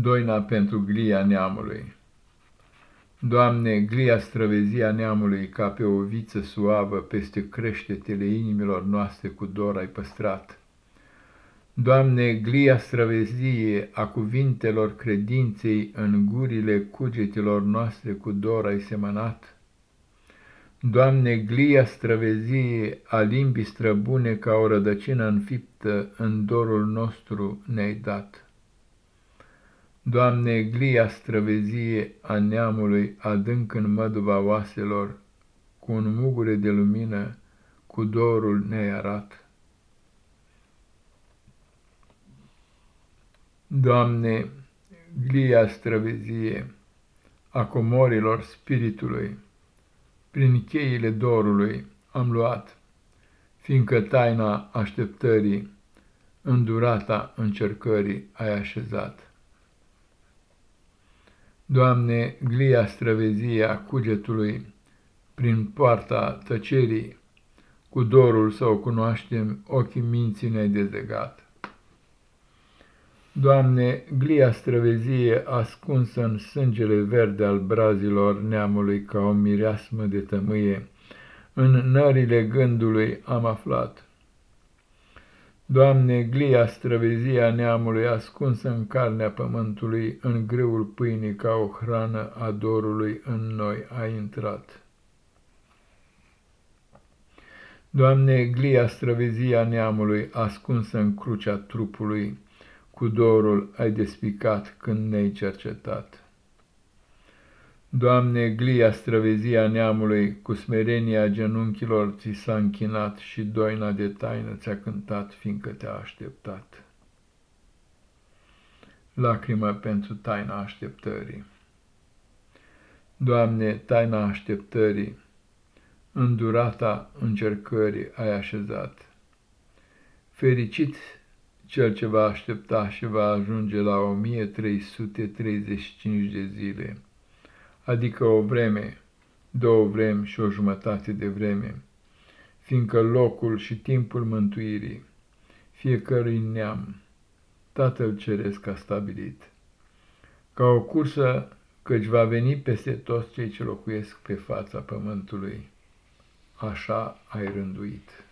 Doina pentru glia neamului Doamne, glia străvezia neamului, ca pe o viță suavă, peste creștetele inimilor noastre cu dor ai păstrat. Doamne, glia străvezie a cuvintelor credinței în gurile cugetelor noastre cu dor ai semănat. Doamne, glia străvezie a limbii străbune ca o rădăcină înfiptă în dorul nostru ne-ai dat. Doamne, glia străvezie a neamului adânc în măduva oaselor, cu un mugure de lumină, cu dorul ne arat. Doamne, glia străvezie a comorilor spiritului, prin cheile dorului am luat, fiindcă taina așteptării, în durata încercării ai așezat. Doamne, glia străvezia cugetului, prin poarta tăcerii, cu dorul să o cunoaștem, ochii minții ne-ai dezegat. Doamne, glia străvezie ascunsă în sângele verde al brazilor neamului ca o mireasmă de tămâie, în nările gândului am aflat. Doamne, glia străvezia neamului ascunsă în carnea pământului, în greul pâinii ca o hrană a dorului în noi a intrat. Doamne, glia străvezia neamului ascunsă în crucea trupului, cu dorul ai despicat când ne-ai cercetat. Doamne, glia străvezia neamului, cu smerenia genunchilor ți s-a închinat și doina de taină ți-a cântat, fiindcă te-a așteptat. Lacrimă pentru taina așteptării Doamne, taina așteptării, în durata încercării ai așezat. Fericit cel ce va aștepta și va ajunge la 1335 de zile adică o vreme, două vremi și o jumătate de vreme, fiindcă locul și timpul mântuirii fiecărui neam Tatăl Ceresc a stabilit, ca o cursă căci va veni peste toți cei ce locuiesc pe fața pământului, așa ai rânduit.